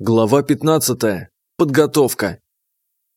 Глава 15. Подготовка.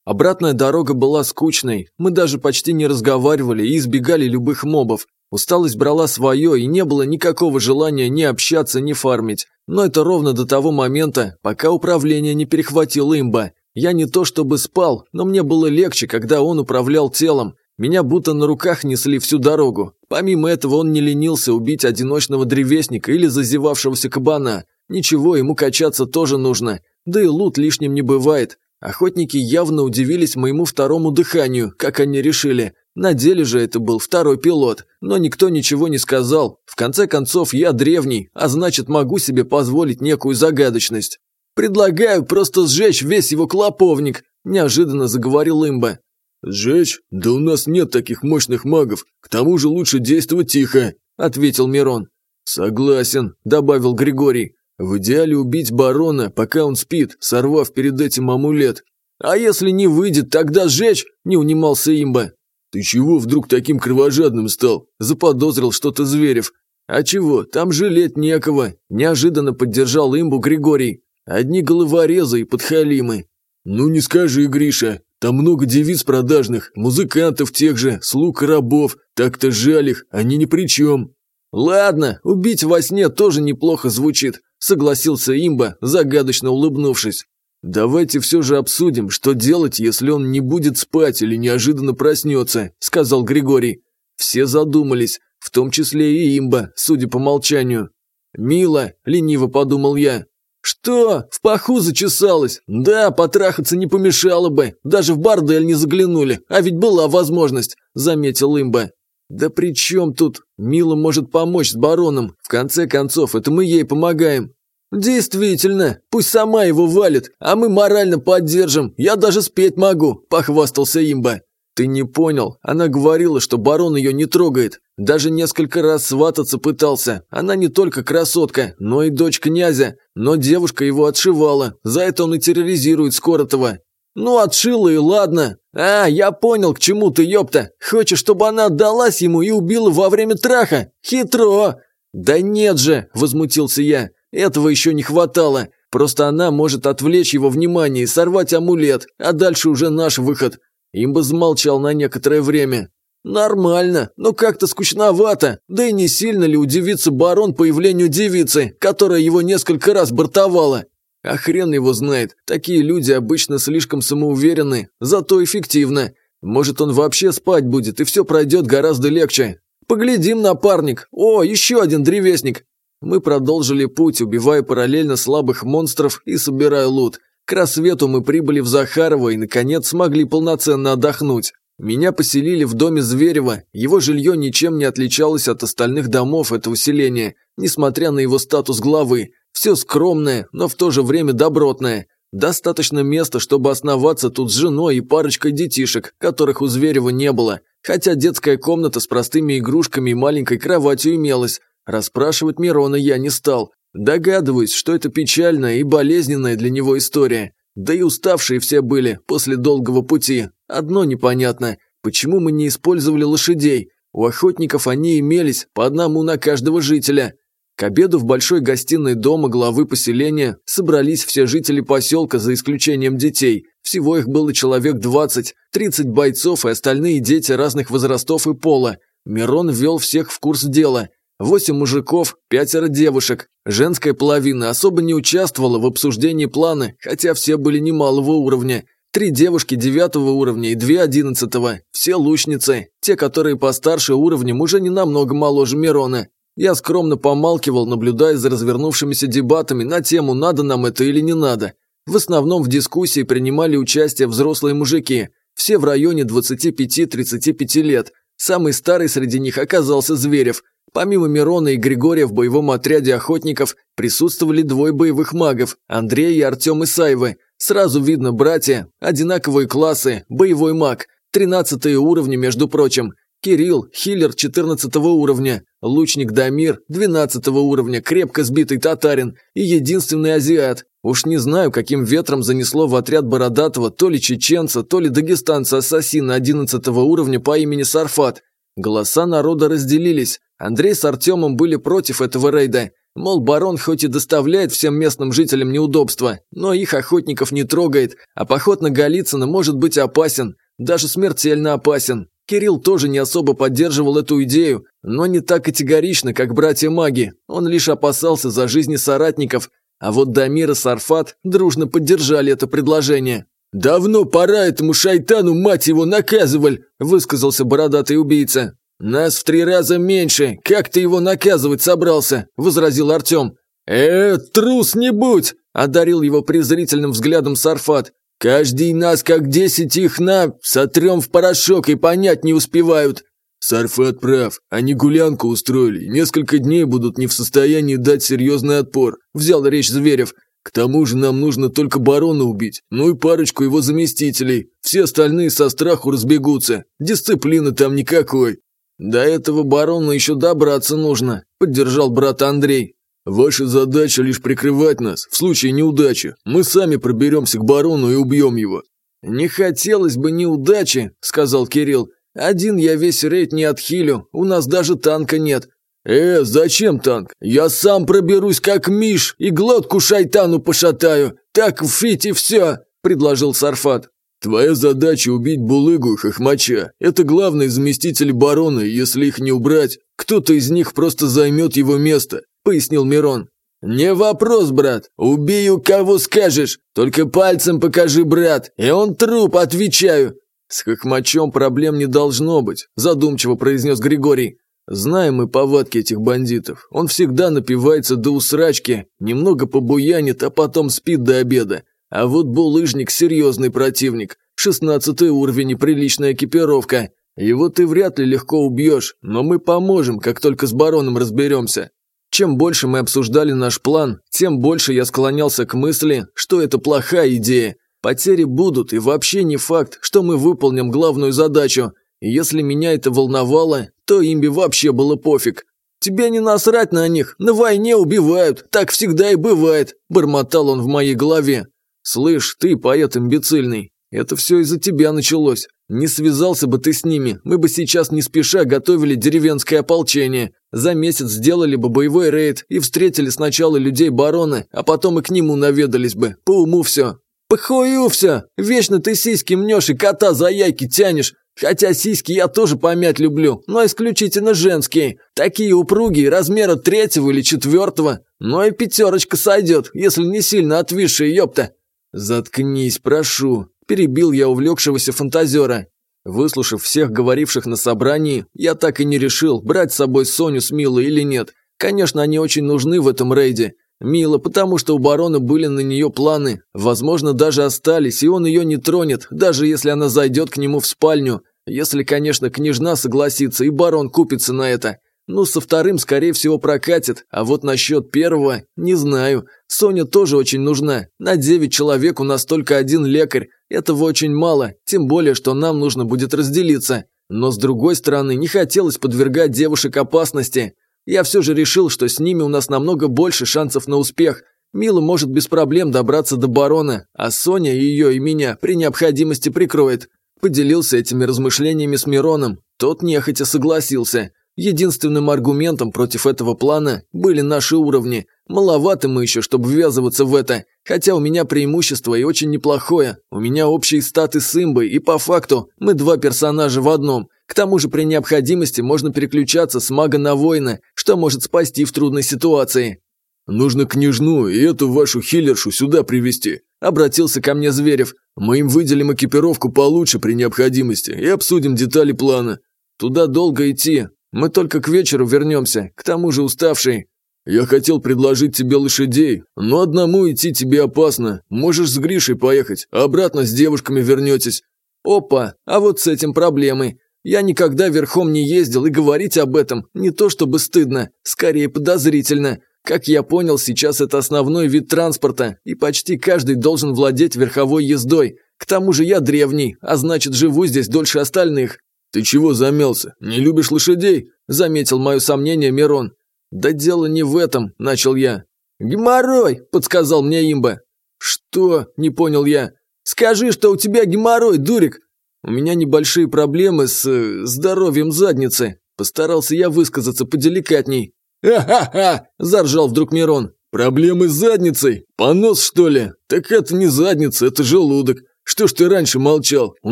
Обратная дорога была скучной, мы даже почти не разговаривали и избегали любых мобов. Усталость брала свое, и не было никакого желания ни общаться, ни фармить. Но это ровно до того момента, пока управление не перехватил имба. Я не то чтобы спал, но мне было легче, когда он управлял телом. Меня будто на руках несли всю дорогу. Помимо этого он не ленился убить одиночного древесника или зазевавшегося кабана – Ничего, ему качаться тоже нужно, да и лут лишним не бывает. Охотники явно удивились моему второму дыханию, как они решили. На деле же это был второй пилот, но никто ничего не сказал. В конце концов, я древний, а значит могу себе позволить некую загадочность. «Предлагаю просто сжечь весь его клоповник», – неожиданно заговорил имба. «Сжечь? Да у нас нет таких мощных магов. К тому же лучше действовать тихо», – ответил Мирон. «Согласен», – добавил Григорий. В идеале убить барона, пока он спит, сорвав перед этим амулет. А если не выйдет, тогда сжечь, не унимался имба. Ты чего вдруг таким кровожадным стал? Заподозрил что-то Зверев. А чего, там жалеть некого, неожиданно поддержал имбу Григорий. Одни головорезы и подхалимы. Ну не скажи, Гриша, там много девиц продажных, музыкантов тех же, слуг и рабов. Так-то жаль их, они ни при чем. Ладно, убить во сне тоже неплохо звучит согласился имба, загадочно улыбнувшись. «Давайте все же обсудим, что делать, если он не будет спать или неожиданно проснется», – сказал Григорий. Все задумались, в том числе и имба, судя по молчанию. «Мило», – лениво подумал я. «Что? В паху зачесалась? Да, потрахаться не помешало бы. Даже в бордель не заглянули, а ведь была возможность», – заметил имба. «Да при чем тут? Мила может помочь с бароном. В конце концов, это мы ей помогаем». «Действительно, пусть сама его валит, а мы морально поддержим. Я даже спеть могу», – похвастался имба. «Ты не понял. Она говорила, что барон ее не трогает. Даже несколько раз свататься пытался. Она не только красотка, но и дочь князя. Но девушка его отшивала. За это он и терроризирует Скоротова. «Ну, отшила и ладно. А, я понял, к чему ты, ёпта. Хочешь, чтобы она отдалась ему и убила во время траха? Хитро!» «Да нет же!» – возмутился я. «Этого еще не хватало. Просто она может отвлечь его внимание и сорвать амулет, а дальше уже наш выход». Имба замолчал на некоторое время. «Нормально, но как-то скучновато. Да и не сильно ли удивится барон появлению девицы, которая его несколько раз бортовала?» А хрен его знает, такие люди обычно слишком самоуверены, зато эффективно. Может, он вообще спать будет, и все пройдет гораздо легче. Поглядим, напарник. О, еще один древесник. Мы продолжили путь, убивая параллельно слабых монстров и собирая лут. К рассвету мы прибыли в Захарово и, наконец, смогли полноценно отдохнуть. Меня поселили в доме Зверева, его жилье ничем не отличалось от остальных домов этого селения, несмотря на его статус главы. Все скромное, но в то же время добротное. Достаточно места, чтобы основаться тут с женой и парочкой детишек, которых у Зверева не было. Хотя детская комната с простыми игрушками и маленькой кроватью имелась. Расспрашивать Мирона я не стал. Догадываюсь, что это печальная и болезненная для него история. Да и уставшие все были после долгого пути. Одно непонятно, почему мы не использовали лошадей? У охотников они имелись, по одному на каждого жителя. К обеду в большой гостиной дома главы поселения собрались все жители поселка за исключением детей. Всего их было человек 20, 30 бойцов и остальные дети разных возрастов и пола. Мирон ввел всех в курс дела. Восемь мужиков, пятеро девушек. Женская половина особо не участвовала в обсуждении плана, хотя все были немалого уровня. Три девушки девятого уровня и две одиннадцатого. Все лучницы. Те, которые постарше уровнем, уже не намного моложе Мирона. Я скромно помалкивал, наблюдая за развернувшимися дебатами на тему «надо нам это или не надо». В основном в дискуссии принимали участие взрослые мужики, все в районе 25-35 лет. Самый старый среди них оказался Зверев. Помимо Мирона и Григория в боевом отряде охотников присутствовали двое боевых магов – Андрей и Артем Исаевы. Сразу видно братья, одинаковые классы, боевой маг, 13 уровни, между прочим – Кирилл, хиллер 14 уровня, лучник Дамир 12 уровня, крепко сбитый татарин и единственный азиат. Уж не знаю, каким ветром занесло в отряд Бородатого то ли чеченца, то ли дагестанца-ассасина 11 уровня по имени Сарфат. Голоса народа разделились. Андрей с Артемом были против этого рейда. Мол, барон хоть и доставляет всем местным жителям неудобства, но их охотников не трогает, а поход на Голицына может быть опасен, даже смертельно опасен. Кирилл тоже не особо поддерживал эту идею, но не так категорично, как братья-маги. Он лишь опасался за жизни соратников, а вот Дамир и Сарфат дружно поддержали это предложение. «Давно пора этому шайтану, мать его, наказывали!» – высказался бородатый убийца. «Нас в три раза меньше, как ты его наказывать собрался?» – возразил Артем. «Э, трус не будь!» – одарил его презрительным взглядом Сарфат. «Каждый нас, как десять их на, сотрем в порошок и понять не успевают». Сарфат прав, они гулянку устроили, несколько дней будут не в состоянии дать серьезный отпор, взял речь Зверев. К тому же нам нужно только барона убить, ну и парочку его заместителей. Все остальные со страху разбегутся. Дисциплины там никакой. До этого барона еще добраться нужно, поддержал брат Андрей. Ваша задача лишь прикрывать нас. В случае неудачи мы сами проберемся к барону и убьем его. Не хотелось бы неудачи, сказал Кирилл. Один я весь рейд не отхилю, у нас даже танка нет. «Э, зачем танк? Я сам проберусь как Миш и глотку шайтану пошатаю. Так фить и все», – предложил Сарфат. «Твоя задача убить Булыгу и Хохмача. Это главные заместители барона, если их не убрать, кто-то из них просто займет его место», – пояснил Мирон. «Не вопрос, брат. Убью, кого скажешь. Только пальцем покажи, брат. И он труп, отвечаю». «С Хохмачом проблем не должно быть», – задумчиво произнес Григорий. Знаем мы повадки этих бандитов. Он всегда напивается до усрачки, немного побуянит, а потом спит до обеда. А вот булыжник – серьезный противник. Шестнадцатый уровень и приличная экипировка. Его ты вряд ли легко убьешь, но мы поможем, как только с бароном разберемся. Чем больше мы обсуждали наш план, тем больше я склонялся к мысли, что это плохая идея. Потери будут, и вообще не факт, что мы выполним главную задачу – и если меня это волновало, то имби вообще было пофиг. «Тебе не насрать на них, на войне убивают, так всегда и бывает», – бормотал он в моей голове. «Слышь, ты, поэт имбецильный, это все из-за тебя началось. Не связался бы ты с ними, мы бы сейчас не спеша готовили деревенское ополчение. За месяц сделали бы боевой рейд и встретили сначала людей барона, а потом и к нему наведались бы. По уму все». «Похую все! Вечно ты сиськи мнешь и кота за яйки тянешь. Хотя сиськи я тоже помять люблю, но исключительно женские. Такие упругие, размера третьего или четвертого. Но и пятерочка сойдет, если не сильно отвисшая, ёпта. Заткнись, прошу. Перебил я увлекшегося фантазера. Выслушав всех говоривших на собрании, я так и не решил, брать с собой Соню с Милой или нет. Конечно, они очень нужны в этом рейде. Мило, потому что у барона были на нее планы. Возможно, даже остались, и он ее не тронет, даже если она зайдет к нему в спальню. Если, конечно, княжна согласится, и барон купится на это. Ну, со вторым, скорее всего, прокатит, а вот насчет первого, не знаю. Соня тоже очень нужна. На девять человек у нас только один лекарь. Этого очень мало, тем более, что нам нужно будет разделиться. Но с другой стороны, не хотелось подвергать девушек опасности. Я все же решил, что с ними у нас намного больше шансов на успех. Мила может без проблем добраться до барона, а Соня ее и меня при необходимости прикроет. Поделился этими размышлениями с Мироном. Тот нехотя согласился. Единственным аргументом против этого плана были наши уровни. Маловато мы еще, чтобы ввязываться в это. Хотя у меня преимущество и очень неплохое. У меня общие статы с имбой, и по факту мы два персонажа в одном. К тому же при необходимости можно переключаться с мага на воина, что может спасти в трудной ситуации. «Нужно княжну и эту вашу хиллершу сюда привести. обратился ко мне Зверев. «Мы им выделим экипировку получше при необходимости и обсудим детали плана. Туда долго идти. Мы только к вечеру вернемся, к тому же уставший». «Я хотел предложить тебе лошадей, но одному идти тебе опасно. Можешь с Гришей поехать, а обратно с девушками вернетесь». «Опа, а вот с этим проблемы. Я никогда верхом не ездил, и говорить об этом не то чтобы стыдно, скорее подозрительно. Как я понял, сейчас это основной вид транспорта, и почти каждый должен владеть верховой ездой. К тому же я древний, а значит живу здесь дольше остальных. «Ты чего замялся? Не любишь лошадей?» – заметил мое сомнение Мирон. «Да дело не в этом», – начал я. «Геморрой!» – подсказал мне имба. «Что?» – не понял я. «Скажи, что у тебя геморрой, дурик!» У меня небольшие проблемы с... Э, здоровьем задницы. Постарался я высказаться поделикатней. «Ха-ха-ха!» – заржал вдруг Мирон. «Проблемы с задницей? Понос, что ли? Так это не задница, это желудок. Что ж ты раньше молчал? У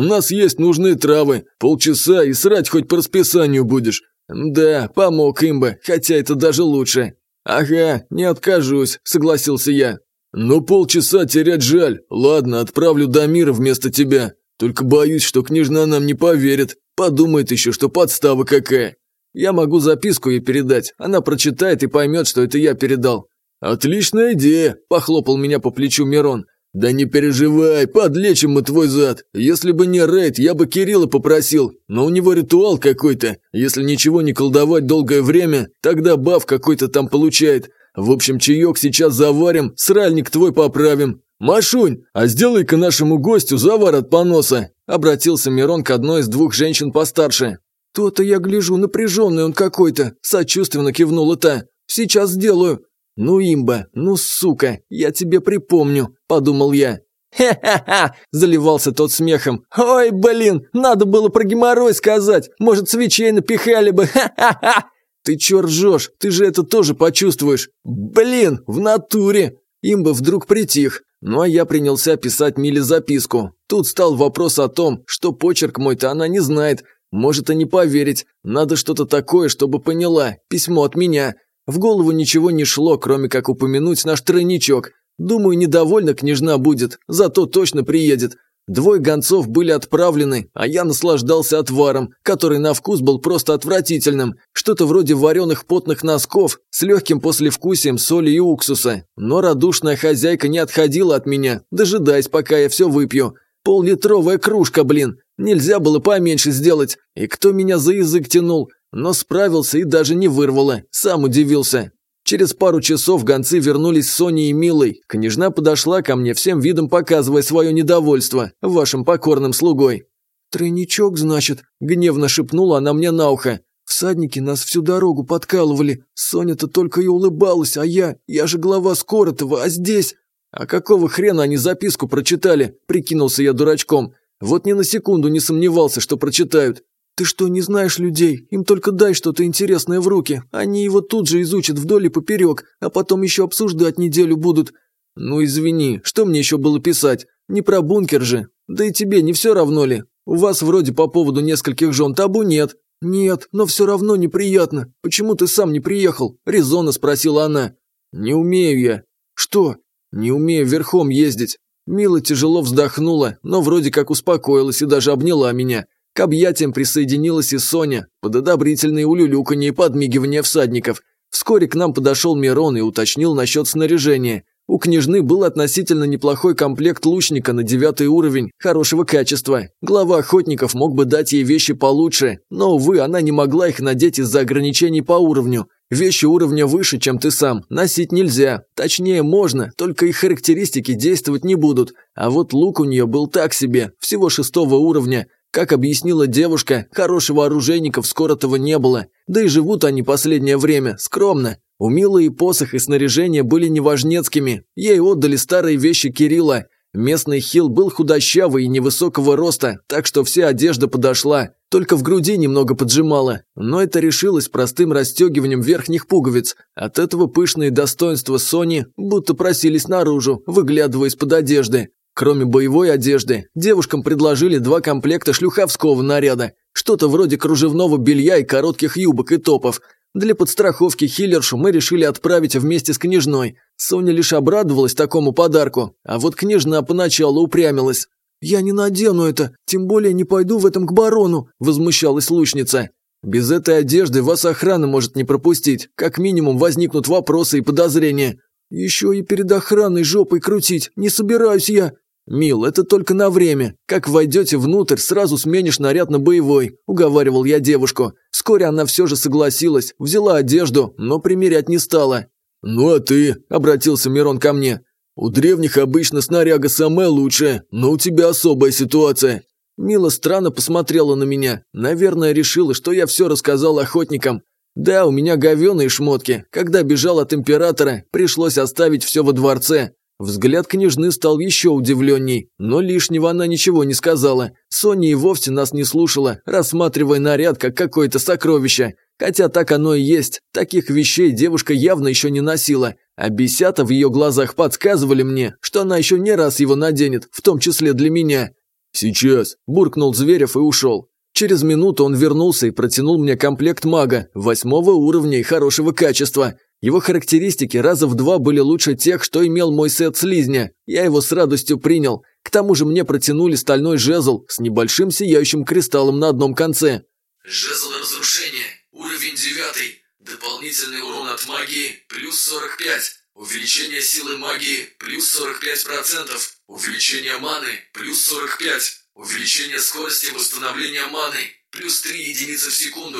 нас есть нужные травы. Полчаса и срать хоть по расписанию будешь». «Да, помог имба, хотя это даже лучше». «Ага, не откажусь», – согласился я. «Но полчаса терять жаль. Ладно, отправлю Дамира вместо тебя. Только боюсь, что княжна нам не поверит. Подумает еще, что подстава какая. Я могу записку ей передать. Она прочитает и поймет, что это я передал». «Отличная идея», – похлопал меня по плечу Мирон. «Да не переживай, подлечим мы твой зад. Если бы не Рейд, я бы Кирилла попросил, но у него ритуал какой-то. Если ничего не колдовать долгое время, тогда баф какой-то там получает. В общем, чаек сейчас заварим, сральник твой поправим. Машунь, а сделай-ка нашему гостю завар от поноса», обратился Мирон к одной из двух женщин постарше. «То-то я гляжу, напряженный он какой-то», сочувственно кивнула та. «Сейчас сделаю». «Ну, имба, ну, сука, я тебе припомню», – подумал я. «Хе-хе-хе!» – заливался тот смехом. «Ой, блин, надо было про геморрой сказать. Может, свечей напихали бы. Ха-ха-ха!» «Ты чё ржёшь? Ты же это тоже почувствуешь. Блин, в натуре!» Имба вдруг притих. Ну а я принялся писать Миле записку. Тут стал вопрос о том, что почерк мой-то она не знает. Может и не поверить. Надо что-то такое, чтобы поняла. Письмо от меня. В голову ничего не шло, кроме как упомянуть наш тройничок. Думаю, недовольна княжна будет, зато точно приедет. Двое гонцов были отправлены, а я наслаждался отваром, который на вкус был просто отвратительным. Что-то вроде вареных потных носков с легким послевкусием соли и уксуса. Но радушная хозяйка не отходила от меня, дожидаясь, пока я все выпью. Поллитровая кружка, блин. Нельзя было поменьше сделать. И кто меня за язык тянул? Но справился и даже не вырвало, сам удивился. Через пару часов гонцы вернулись с Соней и Милой. Княжна подошла ко мне, всем видом показывая свое недовольство, вашим покорным слугой. «Тройничок, значит?» – гневно шепнула она мне на ухо. «Всадники нас всю дорогу подкалывали. Соня-то только и улыбалась, а я... Я же глава Скоротова, а здесь...» «А какого хрена они записку прочитали?» – прикинулся я дурачком. Вот ни на секунду не сомневался, что прочитают. «Ты что, не знаешь людей? Им только дай что-то интересное в руки. Они его тут же изучат вдоль и поперек, а потом еще обсуждать неделю будут». «Ну извини, что мне еще было писать? Не про бункер же. Да и тебе не все равно ли? У вас вроде по поводу нескольких жен табу нет». «Нет, но все равно неприятно. Почему ты сам не приехал?» – резонно спросила она. «Не умею я». «Что?» «Не умею верхом ездить». Мила тяжело вздохнула, но вроде как успокоилась и даже обняла меня. К объятиям присоединилась и Соня, под одобрительные улюлюканье и подмигивания всадников. Вскоре к нам подошел Мирон и уточнил насчет снаряжения. У княжны был относительно неплохой комплект лучника на девятый уровень, хорошего качества. Глава охотников мог бы дать ей вещи получше, но, увы, она не могла их надеть из-за ограничений по уровню. Вещи уровня выше, чем ты сам, носить нельзя. Точнее, можно, только их характеристики действовать не будут. А вот лук у нее был так себе, всего шестого уровня. Как объяснила девушка, хорошего оружейников скоро-того не было, да и живут они последнее время скромно. У Милы и посох и снаряжение были неважнецкими, ей отдали старые вещи Кирилла. Местный хил был худощавый и невысокого роста, так что вся одежда подошла, только в груди немного поджимала. Но это решилось простым расстегиванием верхних пуговиц. От этого пышные достоинства Сони будто просились наружу, выглядывая из-под одежды. Кроме боевой одежды, девушкам предложили два комплекта шлюховского наряда, что-то вроде кружевного белья и коротких юбок и топов. Для подстраховки хиллершу мы решили отправить вместе с княжной. Соня лишь обрадовалась такому подарку, а вот княжна поначалу упрямилась. «Я не надену это, тем более не пойду в этом к барону», – возмущалась лучница. «Без этой одежды вас охрана может не пропустить, как минимум возникнут вопросы и подозрения». «Еще и перед охраной жопой крутить, не собираюсь я», «Мил, это только на время. Как войдете внутрь, сразу сменишь наряд на боевой», – уговаривал я девушку. Вскоре она все же согласилась, взяла одежду, но примерять не стала. «Ну а ты?» – обратился Мирон ко мне. «У древних обычно снаряга самая лучшая, но у тебя особая ситуация». Мила странно посмотрела на меня. Наверное, решила, что я все рассказал охотникам. Да, у меня говеные шмотки. Когда бежал от императора, пришлось оставить все во дворце. Взгляд княжны стал еще удивленней, но лишнего она ничего не сказала. Соня и вовсе нас не слушала, рассматривая наряд как какое-то сокровище. Хотя так оно и есть. Таких вещей девушка явно еще не носила. А бесята в ее глазах подсказывали мне, что она еще не раз его наденет, в том числе для меня. «Сейчас», – буркнул Зверев и ушел. Через минуту он вернулся и протянул мне комплект мага, восьмого уровня и хорошего качества. Его характеристики раза в два были лучше тех, что имел мой сет слизня. Я его с радостью принял. К тому же мне протянули стальной жезл с небольшим сияющим кристаллом на одном конце. Жезл разрушения, уровень девятый. Дополнительный урон от магии плюс 45. Увеличение силы магии плюс 45%. Увеличение маны плюс 45. Увеличение скорости восстановления маны плюс 3 единицы в секунду.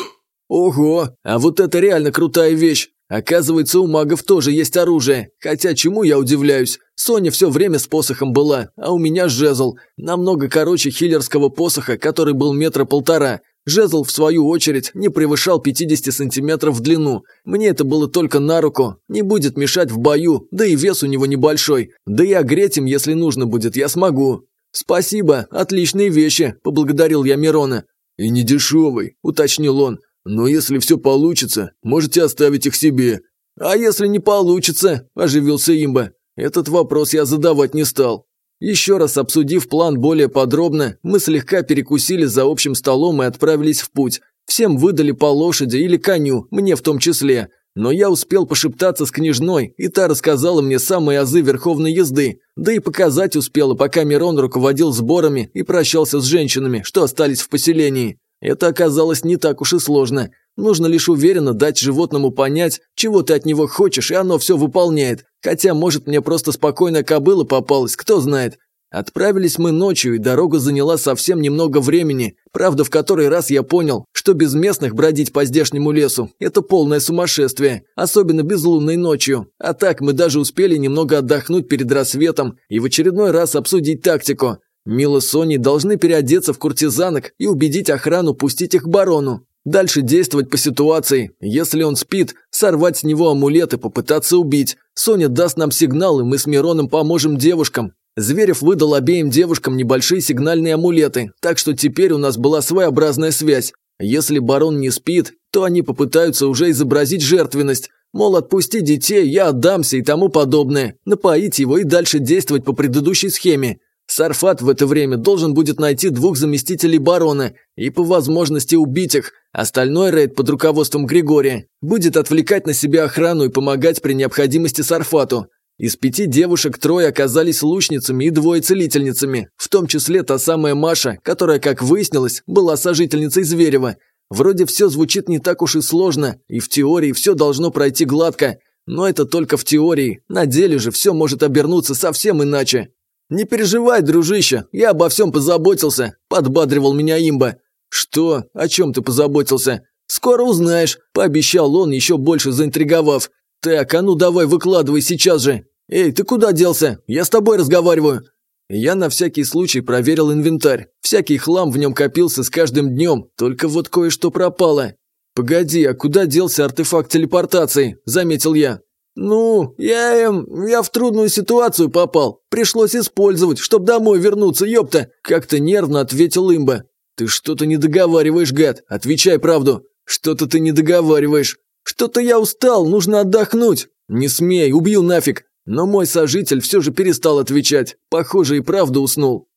Ого, а вот это реально крутая вещь. Оказывается, у магов тоже есть оружие. Хотя чему я удивляюсь? Соня все время с посохом была, а у меня жезл. Намного короче хиллерского посоха, который был метра полтора. Жезл, в свою очередь, не превышал 50 сантиметров в длину. Мне это было только на руку. Не будет мешать в бою, да и вес у него небольшой. Да и огреть им, если нужно будет, я смогу. «Спасибо, отличные вещи», – поблагодарил я Мирона. «И не дешевый», – уточнил он. «Но если все получится, можете оставить их себе». «А если не получится?» – оживился имба. Этот вопрос я задавать не стал. Еще раз обсудив план более подробно, мы слегка перекусили за общим столом и отправились в путь. Всем выдали по лошади или коню, мне в том числе. Но я успел пошептаться с княжной, и та рассказала мне самые азы верховной езды, да и показать успела, пока Мирон руководил сборами и прощался с женщинами, что остались в поселении. Это оказалось не так уж и сложно. Нужно лишь уверенно дать животному понять, чего ты от него хочешь, и оно все выполняет. Хотя, может, мне просто спокойная кобыла попалась, кто знает. Отправились мы ночью, и дорога заняла совсем немного времени. Правда, в который раз я понял, что без местных бродить по здешнему лесу – это полное сумасшествие, особенно безлунной ночью. А так мы даже успели немного отдохнуть перед рассветом и в очередной раз обсудить тактику. Мила с Соней должны переодеться в куртизанок и убедить охрану пустить их к барону. Дальше действовать по ситуации. Если он спит, сорвать с него амулет и попытаться убить. Соня даст нам сигнал, и мы с Мироном поможем девушкам. Зверев выдал обеим девушкам небольшие сигнальные амулеты, так что теперь у нас была своеобразная связь. Если барон не спит, то они попытаются уже изобразить жертвенность. Мол, отпусти детей, я отдамся и тому подобное. Напоить его и дальше действовать по предыдущей схеме. Сарфат в это время должен будет найти двух заместителей барона и по возможности убить их. Остальной рейд под руководством Григория будет отвлекать на себя охрану и помогать при необходимости Сарфату. Из пяти девушек трое оказались лучницами и двое целительницами, в том числе та самая Маша, которая, как выяснилось, была сожительницей Зверева. Вроде все звучит не так уж и сложно, и в теории все должно пройти гладко, но это только в теории, на деле же все может обернуться совсем иначе. «Не переживай, дружище, я обо всем позаботился», – подбадривал меня имба. «Что? О чем ты позаботился?» «Скоро узнаешь», – пообещал он, еще больше заинтриговав. «Так, а ну давай выкладывай сейчас же! Эй, ты куда делся? Я с тобой разговариваю!» Я на всякий случай проверил инвентарь. Всякий хлам в нем копился с каждым днем, только вот кое-что пропало. «Погоди, а куда делся артефакт телепортации?» – заметил я. «Ну, я эм, я в трудную ситуацию попал. Пришлось использовать, чтобы домой вернуться, ёпта!» Как-то нервно ответил имба. «Ты что-то не договариваешь, гад. Отвечай правду. Что-то ты не договариваешь. «Что-то я устал, нужно отдохнуть!» «Не смей, убью нафиг!» Но мой сожитель все же перестал отвечать. Похоже, и правда уснул.